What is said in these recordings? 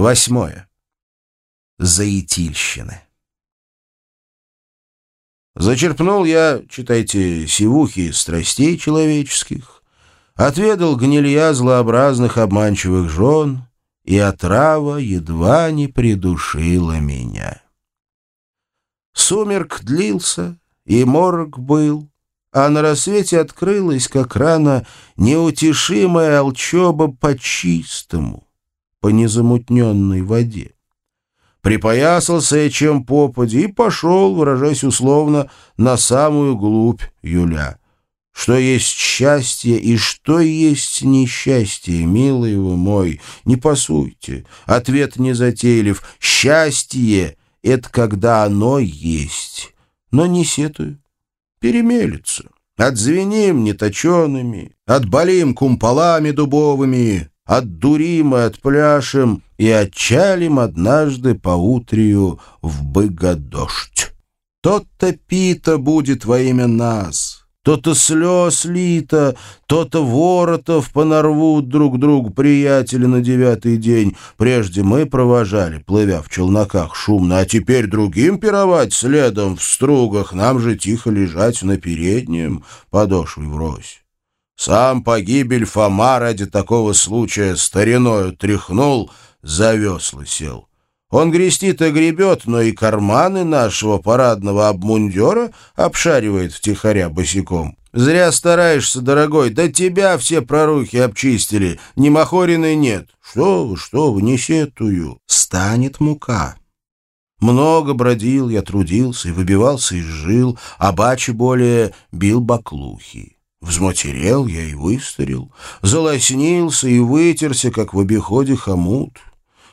Восьмое. Заитильщины. Зачерпнул я, читайте, сивухи страстей человеческих, отведал гнилья злообразных обманчивых жен, и отрава едва не придушила меня. Сумерк длился, и морг был, а на рассвете открылась, как рано, неутешимая алчоба по чистому, по незамутненной воде. Припоясался я чем попади и пошел, выражаясь условно, на самую глубь Юля. Что есть счастье и что есть несчастье, милый вы мой, не пасуйте. Ответ не затейлив. Счастье — это когда оно есть, но не сетую. Перемелется. Отзвеним неточеными, отболим кумполами дубовыми, отдурим и отпляшем и отчалим однажды поутрию в быгодождь. Тот-то пита будет во имя нас, то-то слез лито, то-то воротов понарвут друг другу приятели на девятый день. Прежде мы провожали, плывя в челноках шумно, а теперь другим пировать следом в стругах, нам же тихо лежать на переднем, подошвой врозь. Сам погибель Фома ради такого случая стариною тряхнул, за весла сел. Он грести-то гребет, но и карманы нашего парадного обмундера обшаривает втихаря босиком. Зря стараешься, дорогой, да тебя все прорухи обчистили, ни махорины нет. Что вы, что вы, не сетую. Станет мука. Много бродил я, трудился и выбивался из жил, а бачи более бил баклухи. Взматерел я и выстарил, залоснился и вытерся, как в обиходе хомут.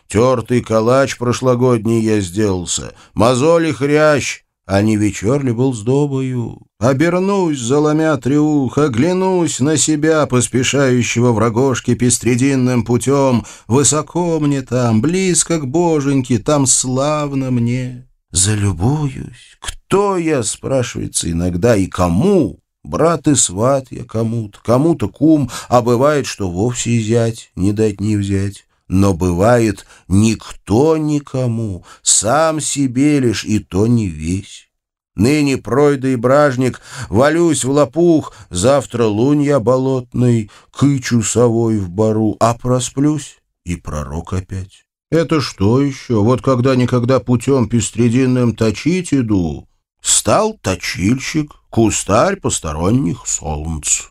Тертый калач прошлогодний я сделался, мозоли хрящ, а не вечер ли был сдобою? Обернусь, заломя трюх, оглянусь на себя, поспешающего в рогожке пестрединным путем. Высоко мне там, близко к боженьке, там славно мне. Залюбуюсь. Кто я, спрашивается иногда, и кому? Брат и сват я кому-то, кому-то кум, а бывает, что вовсе зять, не дать не взять. Но бывает никто никому, сам себе лишь и то не весь. Ныне пройда и бражник, валюсь в лопух, завтра лунь я болотный, кычу совой в бару, а просплюсь и пророк опять. Это что еще? Вот когда-никогда путем пестрединным точить иду, стал точильщик, кустарь посторонних солнц.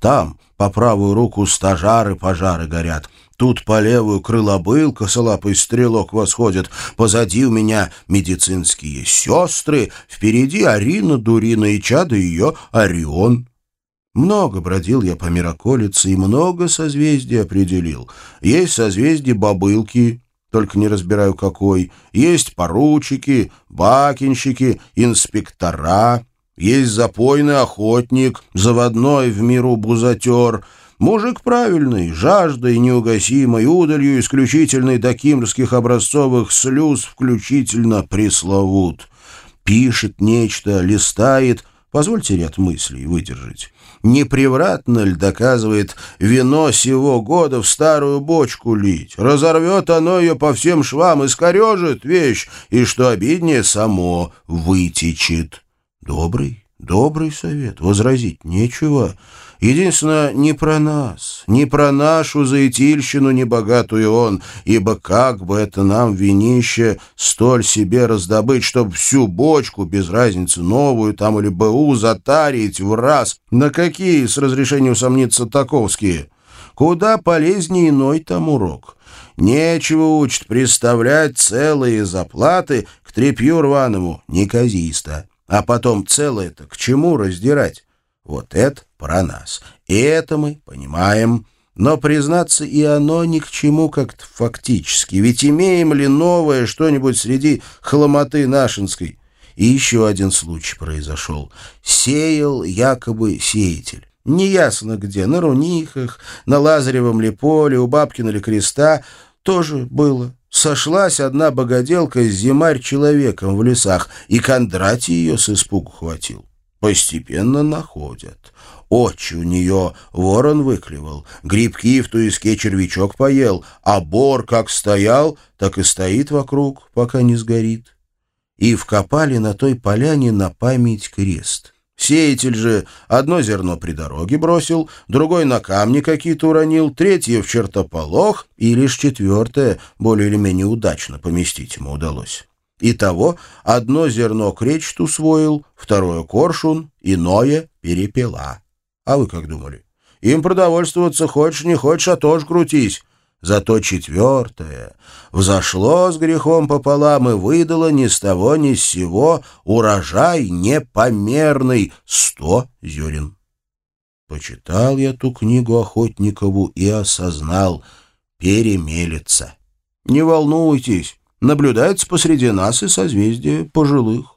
Там по правую руку стажары пожары горят, тут по левую крылобыл косолапый стрелок восходит, позади у меня медицинские сестры, впереди Арина Дурина и чада ее Орион. Много бродил я по мироколице и много созвездий определил. Есть созвездие бобылки, только не разбираю какой. Есть поручики, бакинщики, инспектора. Есть запойный охотник, заводной в миру бузатер. Мужик правильный, жаждой неугасимой, удалью исключительной до кимрских образцовых слюз включительно пресловут. Пишет нечто, листает, позвольте ряд мыслей выдержать непревратно ль, доказывает, вино сего года в старую бочку лить. Разорвет оно ее по всем швам, и искорежит вещь, и, что обиднее, само вытечет. Добрый, добрый совет, возразить нечего. Единственное, не про нас, не про нашу заитильщину небогатую он, ибо как бы это нам винище столь себе раздобыть, чтобы всю бочку, без разницы новую там или БУ, затарить в раз, на какие, с разрешения усомниться, таковские? Куда полезнее иной там урок. Нечего учит представлять целые заплаты к трепью рваному, неказисто. А потом целое-то к чему раздирать? Вот это про нас. И это мы понимаем. Но, признаться, и оно ни к чему как-то фактически. Ведь имеем ли новое что-нибудь среди хломоты нашинской? И еще один случай произошел. Сеял якобы сеятель. Неясно где, на Рунихах, на Лазаревом ли поле, у Бабкина ли креста, тоже было. Сошлась одна богоделка с зимарь человеком в лесах, и Кондратий ее с испугу хватил. Постепенно находят. Очи у нее ворон выклевал, грибки в туиске червячок поел, а бор как стоял, так и стоит вокруг, пока не сгорит. И вкопали на той поляне на память крест. Сеятель же одно зерно при дороге бросил, другой на камни какие-то уронил, третье в чертополох, и лишь четвертое более или менее удачно поместить ему удалось. Итого одно зерно кречет усвоил, второе коршун, иное перепела. А вы как думали? Им продовольствоваться хочешь, не хочешь, а тоже крутись. Зато четвертое взошло с грехом пополам и выдало ни с того ни с сего урожай непомерный сто зерен. Почитал я ту книгу Охотникову и осознал — перемелется. Не волнуйтесь, наблюдается посреди нас и созвездие пожилых.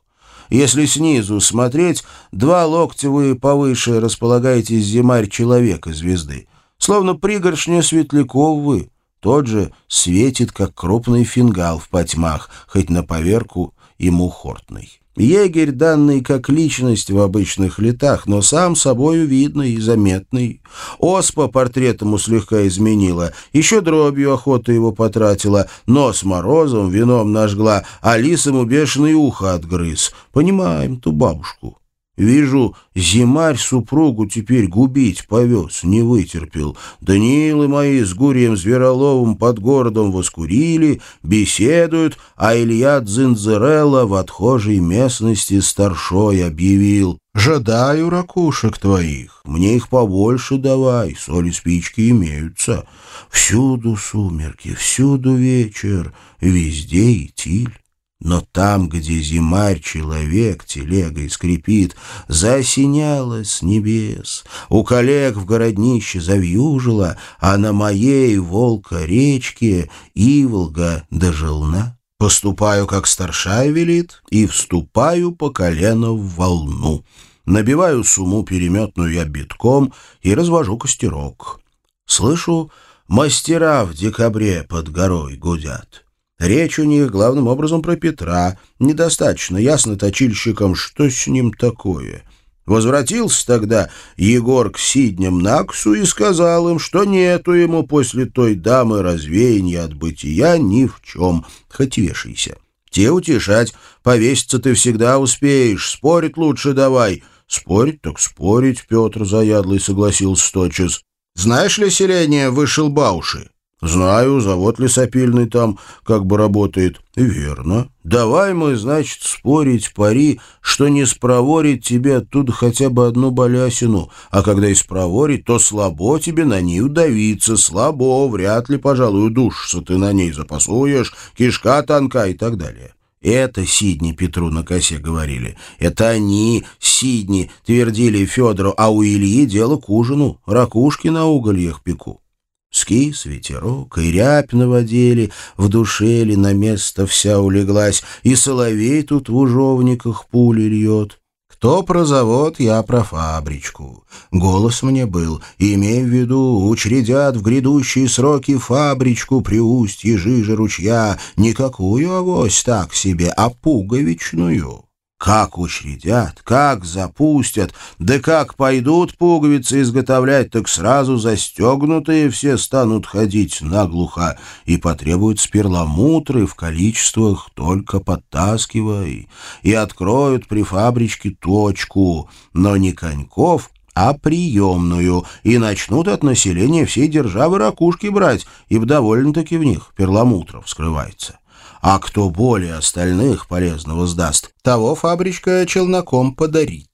Если снизу смотреть, два локтя вы повыше располагаетесь зимарь человека звезды. Словно пригоршня светляков вы. Тот же светит, как крупный фингал в потьмах, хоть на поверку и мухортный. Егерь, данный как личность в обычных летах, но сам собою видный и заметный. Оспа портрет ему слегка изменила, еще дробью охота его потратила, нос морозом, вином нажгла, а лис ему бешеное ухо отгрыз. Понимаем ту бабушку. Вижу, зимарь супругу теперь губить повез, не вытерпел. Даниилы мои с Гурием Звероловым под городом воскурили, беседуют, а Илья Дзинзерелла в отхожей местности старшой объявил. «Жадаю ракушек твоих, мне их побольше давай, соли спички имеются. Всюду сумерки, всюду вечер, везде и тиль». Но там, где зимарь человек телегой скрипит, Заосеняло с небес, у коллег в городнище завьюжило, А на моей волка речке Иволга дожелна. Поступаю, как старшая велит, и вступаю по колено в волну. Набиваю сумму переметную я битком и развожу костерок. Слышу, мастера в декабре под горой гудят. Речь у них главным образом про Петра. Недостаточно ясно точильщикам, что с ним такое. Возвратился тогда Егор к Сидням Наксу и сказал им, что нету ему после той дамы развеяния от бытия ни в чем, хоть вешайся. Те утешать, повеситься ты всегда успеешь, спорить лучше давай. Спорить так спорить, Петр заядлый согласился тотчас. Знаешь ли селение Вышелбауши? «Знаю, завод лесопильный там как бы работает». «Верно. Давай мы, значит, спорить пари, что не спроворит тебе оттуда хотя бы одну балясину, а когда и спроворит, то слабо тебе на ней удавиться, слабо, вряд ли, пожалуй, удушишься ты на ней запасуешь, кишка тонка и так далее». Это Сидни Петру на косе говорили. Это они, Сидни, твердили Федору, а у Ильи дело к ужину, ракушки на угольях пеку. Скис, ветерок, и рябь наводили, в душе ли на место вся улеглась, и соловей тут в ужовниках пули льет. Кто про завод, я про фабричку. Голос мне был, имей в виду, учредят в грядущие сроки фабричку при устье жижи ручья, никакую авось так себе, а пуговичную. Как учредят, как запустят, да как пойдут пуговицы изготовлять, так сразу застегнутые все станут ходить наглухо и потребуют сперламутры в количествах только подтаскивай, и откроют при фабричке точку, но не коньков, а приемную, и начнут от населения всей державы ракушки брать, ибо довольно-таки в них перламутров скрывается а кто более остальных полезного сдаст, того фабричка челноком подарит.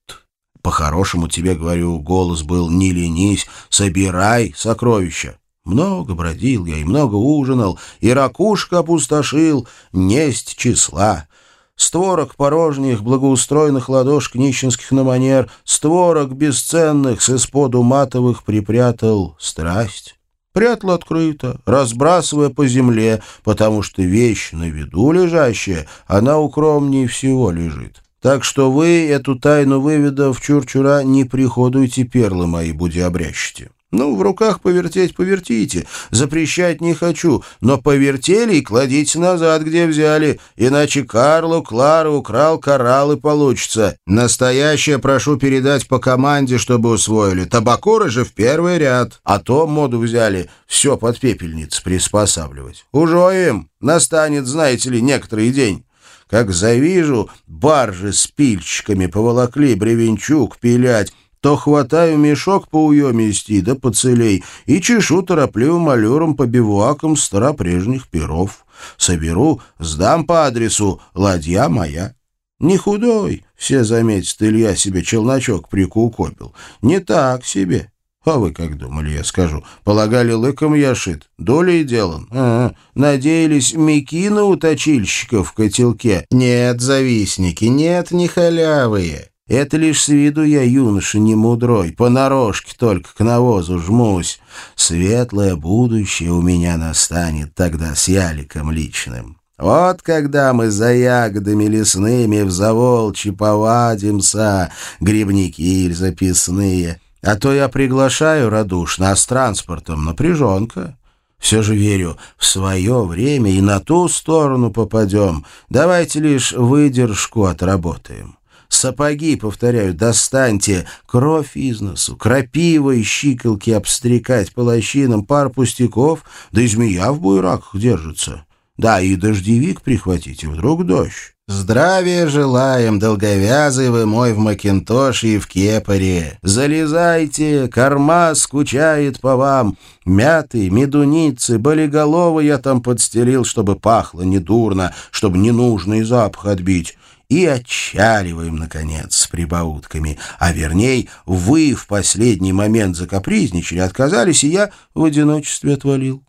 По-хорошему тебе говорю, голос был «не ленись, собирай сокровища». Много бродил я и много ужинал, и ракушка опустошил, несть числа. Створок порожних, благоустроенных ладошек нищенских на манер, створок бесценных с исподу матовых припрятал страсть. Прятал открыто, разбрасывая по земле, потому что вещь на виду лежащая, она укромнее всего лежит. Так что вы, эту тайну выведав чур-чура, не приходуйте перлы мои, буди обрящите. Ну, в руках повертеть повертите. Запрещать не хочу, но повертели и кладите назад, где взяли. Иначе Карлу, Клару украл коралл и получится. Настоящее прошу передать по команде, чтобы усвоили. Табакуры же в первый ряд. А то моду взяли все под пепельниц приспосабливать. Уже им настанет, знаете ли, некоторый день. Как завижу, баржи с пильчиками поволокли бревенчук пилять, то хватаю мешок по уемисти да поцелей и чешу торопливым аллюром по бивуакам старопрежних перов. Соберу, сдам по адресу «Ладья моя». Не худой, все заметят, Илья себе челночок прикукопил. Не так себе. А вы как думали, я скажу? Полагали, лыком я шит, долей делан? А, надеялись, мекина у точильщиков в котелке? Нет, завистники, нет, не халявые. Это лишь с виду я юноша не мудрой, понарошке только к навозу жмусь. Светлое будущее у меня настанет тогда с Яликом личным. Вот когда мы за ягодами лесными в заволчи повадимся, грибники записные, а то я приглашаю радушно, а с транспортом напряженка. Все же верю, в свое время и на ту сторону попадем. Давайте лишь выдержку отработаем. Сапоги, повторяю, достаньте, кровь из носу, крапива и щиколки обстрекать по лощинам, пар пустяков, да и змея в буйраках держится. Да, и дождевик прихватите, вдруг дождь. Здравия желаем, долговязый вы мой в макинтоше и в кепаре. Залезайте, корма скучает по вам. Мяты, медуницы, болиголовы я там подстелил, чтобы пахло недурно, чтобы ненужный запах отбить и отчаливаем, наконец, с прибаутками. А верней, вы в последний момент закапризничали, отказались, и я в одиночестве отвалил.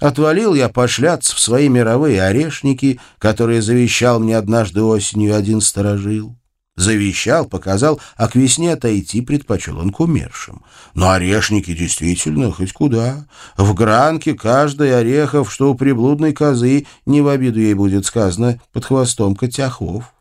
Отвалил я пошляться в свои мировые орешники, которые завещал мне однажды осенью один сторожил. Завещал, показал, а к весне отойти предпочел он к умершим. Но орешники действительно хоть куда. В гранке каждый орехов, что у приблудной козы, не в обиду ей будет сказано, под хвостом котяхов.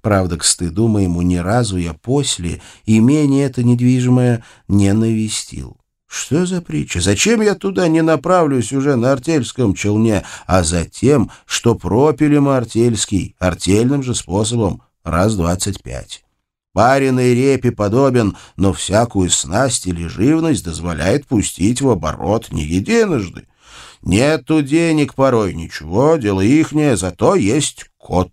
Правда, к стыду моему ни разу я после имение это недвижимое не навестил. Что за притча? Зачем я туда не направлюсь уже на артельском челне, а затем, что пропили мы артельский, артельным же способом, раз двадцать пять. Пареной репе подобен, но всякую снасть или живность дозволяет пустить в оборот не единожды. Нету денег порой, ничего, дело ихнее, зато есть кот.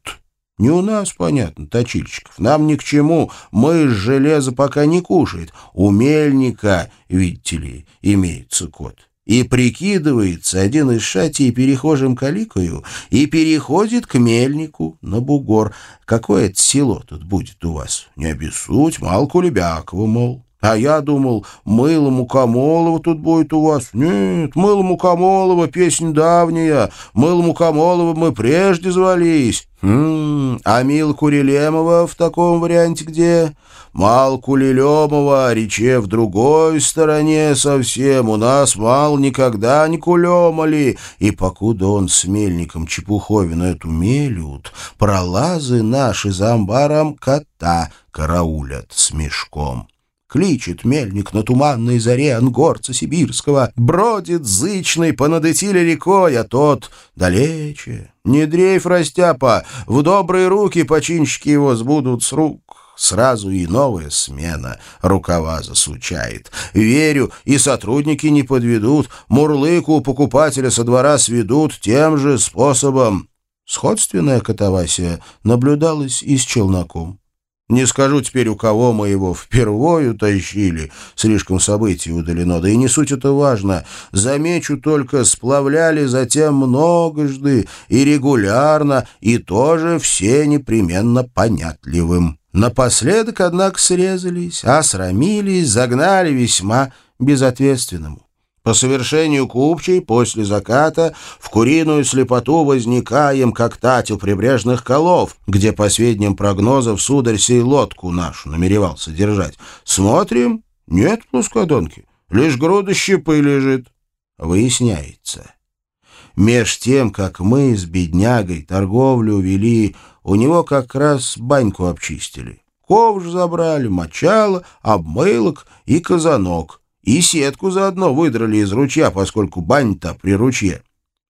Не у нас, понятно, точильщиков. Нам ни к чему. Мы железо пока не кушает. У мельника, видите ли, имеется кот. И прикидывается один из шатей перехожим каликою и переходит к мельнику на бугор. Какое это село тут будет у вас? Не обессудь, Малку Лебякова, мол. А я думал, мыло Мукомолова тут будет у вас. Нет, мыло Мукомолова, песня давняя. Мыло Мукомолова мы прежде звались. Хм, а Мила Курилемова в таком варианте где? Мал Кулилемова, рече в другой стороне совсем. У нас мал никогда не кулемали. И покуда он с мельником Чепуховину эту мелют, пролазы наши за амбаром кота караулят с мешком. Кличет мельник на туманной заре ангорца сибирского, Бродит зычный по надытиле рекой, а тот далече. Не дрейф, растяпа, в добрые руки починщики его сбудут с рук. Сразу и новая смена рукава засучает. Верю, и сотрудники не подведут, мурлыку у покупателя со двора сведут тем же способом. Сходственная катавасия наблюдалась и с челноком. Не скажу теперь, у кого мы его впервые утащили. Слишком событий удалено. Да и не суть это важно. Замечу только, сплавляли затем многожды и регулярно, и тоже все непременно понятливым. Напоследок, однако, срезались, осрамились, загнали весьма безответственному. По совершению купчей после заката в куриную слепоту возникаем, как тать у прибрежных колов, где, по сведениям прогнозов, сударь сей лодку нашу намеревался держать. Смотрим, нет плоскодонки, лишь груда щепы лежит. Выясняется. Меж тем, как мы с беднягой торговлю вели, у него как раз баньку обчистили. Ковш забрали, мочало, обмылок и казанок — и сетку заодно выдрали из ручья, поскольку бань-то при ручье.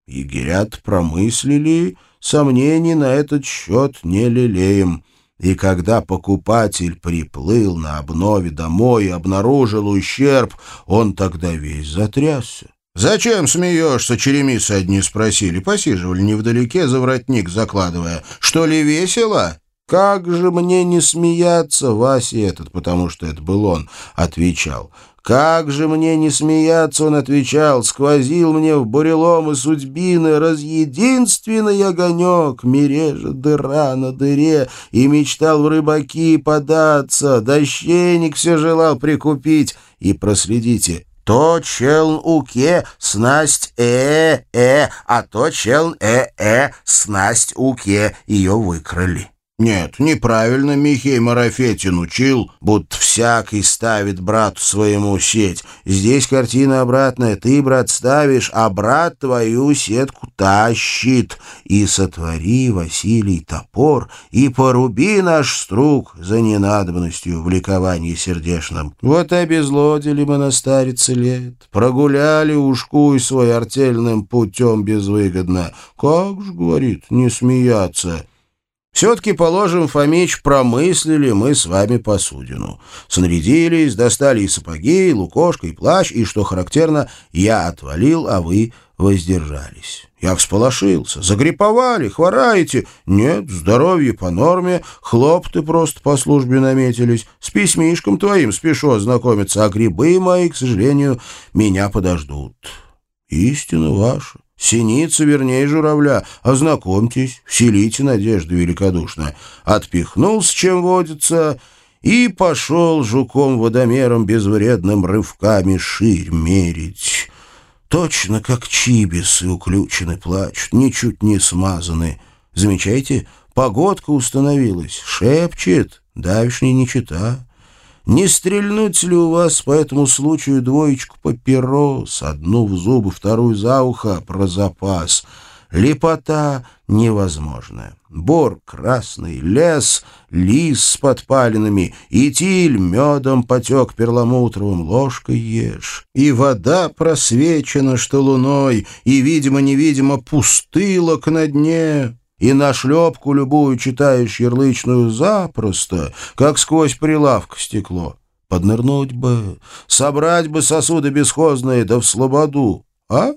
Егерят промыслили, сомнений на этот счет не лелеем. И когда покупатель приплыл на обнове домой и обнаружил ущерб, он тогда весь затрясся. «Зачем смеешься?» — черемисы одни спросили. Посиживали невдалеке, за воротник закладывая. «Что ли весело?» «Как же мне не смеяться, Вася этот, потому что это был он», — отвечал. «Как же мне не смеяться?» — он отвечал. «Сквозил мне в бурелом и судьбины разъединственный огонек, мережа дыра на дыре, и мечтал в рыбаки податься, дощейник все желал прикупить. И проследите, то челн уке, снасть э-э, а то челн э-э, снасть уке, ее выкрали. Нет, неправильно Михей Марафетин учил, будто всякий ставит брату своему сеть. Здесь картина обратная. Ты, брат, ставишь, а брат твою сетку тащит. И сотвори, Василий, топор, и поруби наш струк за ненадобностью в ликовании сердешном. Вот и обезлодили мы на старице лет, прогуляли ушкуй свой артельным путем безвыгодно. Как ж, говорит, не смеяться?» Все-таки, положим, Фомич, промыслили мы с вами посудину. Снарядились, достали и сапоги, и лукошко, и плащ, и, что характерно, я отвалил, а вы воздержались. Я всполошился. Загриповали, хвораете. Нет, здоровье по норме, хлопты просто по службе наметились. С письмишком твоим спешу ознакомиться, а грибы мои, к сожалению, меня подождут. Истина ваша. Синица вернее журавля. Ознакомьтесь, вселите надежду великодушно. Отпихнулся, чем водится, и пошел жуком-водомером безвредным рывками ширь мерить. Точно как чибисы уключены плачут, ничуть не смазаны. Замечаете, погодка установилась, шепчет, давишний не чита. Не стрельнуть ли у вас по этому случаю двоечку папирос, одну в зубы, вторую за ухо, про запас? Лепота невозможная. Бор красный, лес, лис с подпалинами, и тиль медом потек перламутровым, ложкой ешь. И вода просвечена, что луной, и, видимо-невидимо, пустылок на дне и на шлепку любую читаешь ярлычную запросто, как сквозь прилавка стекло. Поднырнуть бы, собрать бы сосуды бесхозные, да в слободу. А?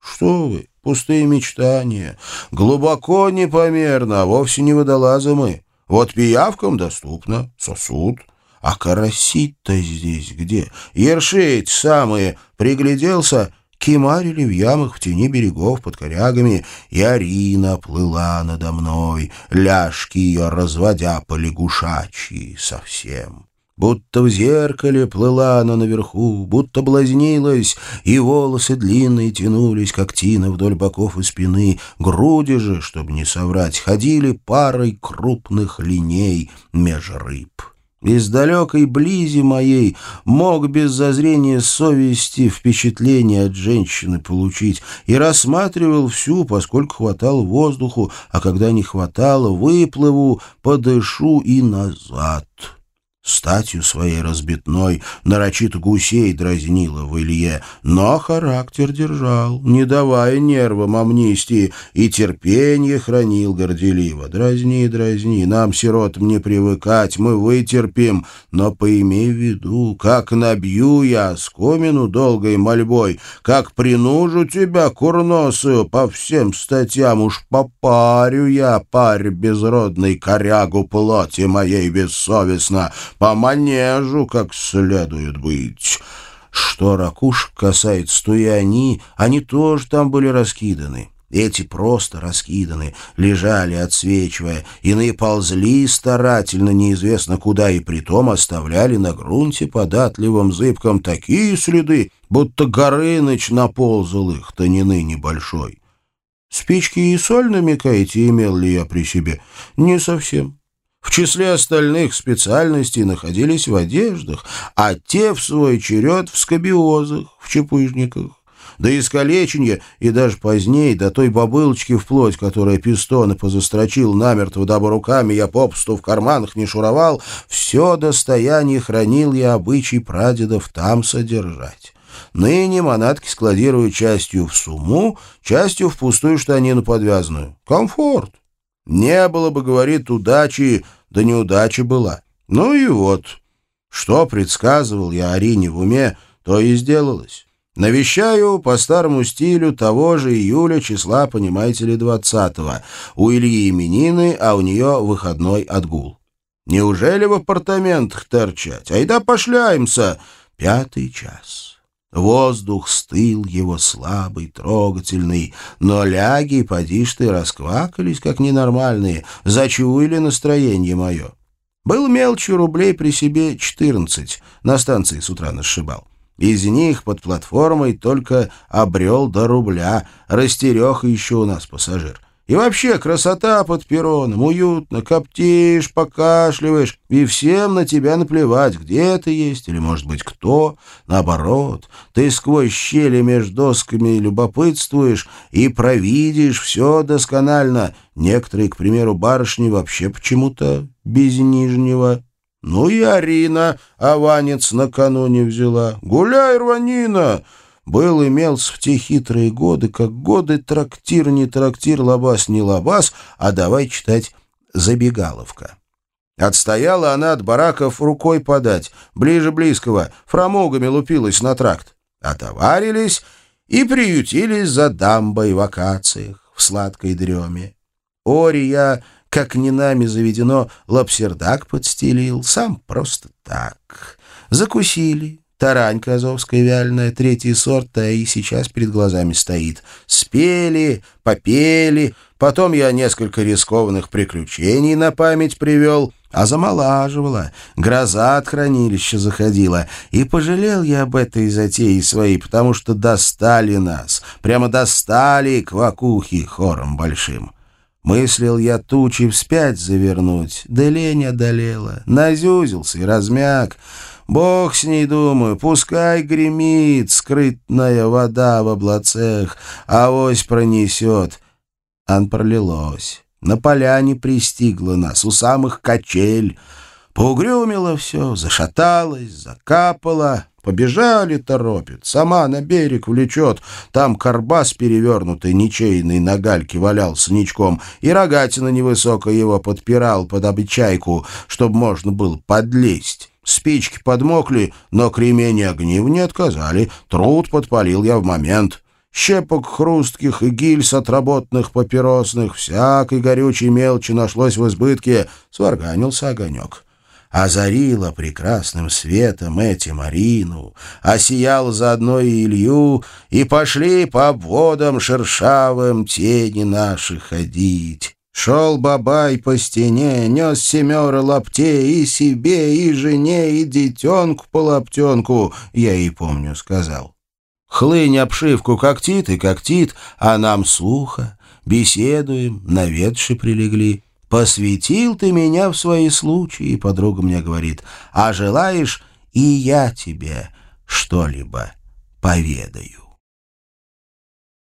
Что вы, пустые мечтания. Глубоко непомерно, а вовсе не водолазы мы. Вот пиявкам доступно, сосуд. А карасить-то здесь где? Ерши самые, пригляделся — Кимарили в ямах в тени берегов под корягами, и Арина плыла надо мной, ляжки ее разводя по лягушачьи совсем. Будто в зеркале плыла она наверху, будто блазнилась, и волосы длинные тянулись, как тина вдоль боков и спины, груди же, чтобы не соврать, ходили парой крупных линей меж рыб. Из далекой близи моей мог без зазрения совести впечатление от женщины получить и рассматривал всю, поскольку хватало воздуху, а когда не хватало, выплыву, подышу и назад». Статью своей разбитной нарочито гусей дразнила в Илье, но характер держал, не давая нервам амнистии, и терпение хранил горделиво. Дразни, дразни, нам, сиротам, не привыкать, мы вытерпим, но поимей в виду, как набью я скомину долгой мольбой, как принужу тебя, курносую, по всем статьям уж попарю я, парь безродный, корягу плоти моей бессовестно, по манежу как следует быть. Что ракушек касается, то и они, они тоже там были раскиданы. Эти просто раскиданы, лежали, отсвечивая, иные ползли старательно, неизвестно куда, и притом оставляли на грунте податливым зыбком такие следы, будто Горыныч наползал их, тонины небольшой. Спички и соль намекаете, имел ли я при себе? Не совсем. В числе остальных специальностей находились в одеждах, а те, в свой черед, в скобиозах, в чепыжниках. до искалечения и даже позднее до той бобылочки вплоть, которая пистоны позастрочил намертво, дабы руками я попусту в карманах не шуровал, все достояние хранил я обычай прадедов там содержать. Ныне манатки складирую частью в сумму, частью в пустую штанину подвязанную. Комфорт. Не было бы, говорит, удачи, да неудача была. Ну и вот, что предсказывал я Арине в уме, то и сделалось. Навещаю по старому стилю того же июля числа, понимаете ли, двадцатого. У Ильи именины, а у нее выходной отгул. Неужели в апартаментах торчать? Айда пошляемся. Пятый час. Воздух стыл его слабый, трогательный, но ляги, поди ж расквакались, как ненормальные, зачуяли настроение мое. Был мелочью рублей при себе четырнадцать, на станции с утра насшибал. Из них под платформой только обрел до рубля, растерех еще у нас пассажир. И вообще красота под пероном, уютно, коптишь, покашливаешь, и всем на тебя наплевать, где ты есть или, может быть, кто. Наоборот, ты сквозь щели между досками любопытствуешь и провидишь все досконально. Некоторые, к примеру, барышни вообще почему-то без нижнего. Ну и Арина аванец накануне взяла. «Гуляй, рванина!» Был имелся в те хитрые годы, как годы трактир не трактир, лабаз не лабаз, а давай читать «Забегаловка». Отстояла она от бараков рукой подать, ближе близкого, фрамугами лупилась на тракт. Отоварились и приютились за дамбой в акациях, в сладкой дреме. Ори как не нами заведено, лапсердак подстелил, сам просто так. Закусили, Таранька азовская вяленая, третий сорт, а и сейчас перед глазами стоит. Спели, попели, потом я несколько рискованных приключений на память привел, а замолаживала, гроза от хранилища заходила. И пожалел я об этой затее своей, потому что достали нас, прямо достали квакухи хором большим. Мыслил я тучи вспять завернуть, да лень одолела, назюзился и размяк. Бог с ней, думаю, пускай гремит скрытная вода в облацех, авось пронесет. Ан пролилось. На поляне пристигло нас, у самых качель. Поугрюмило все, зашаталось, закапало. Побежали торопит, сама на берег влечет. Там карбас перевернутый, ничейный, на гальке валялся ничком, и рогатина невысокая его подпирал под обычайку, чтобы можно было подлезть. Спички подмокли, но кремень огнив не отказали. Труд подпалил я в момент. Щепок хрустких и гильз отработанных папиросных, всякой горючей мелочи нашлось в избытке. Сварганился огонек. Озарила прекрасным светом эти Марину, осиял заодно и Илью, и пошли по обводам шершавым тени наши ходить. Шел бабай по стене, нес семеро лаптей и себе, и жене, и детенку по лаптенку, я и помню, сказал. Хлынь обшивку когтит и когтит, а нам слуха, беседуем, на ветши прилегли. Посвятил ты меня в свои случаи, подруга мне говорит, а желаешь, и я тебе что-либо поведаю.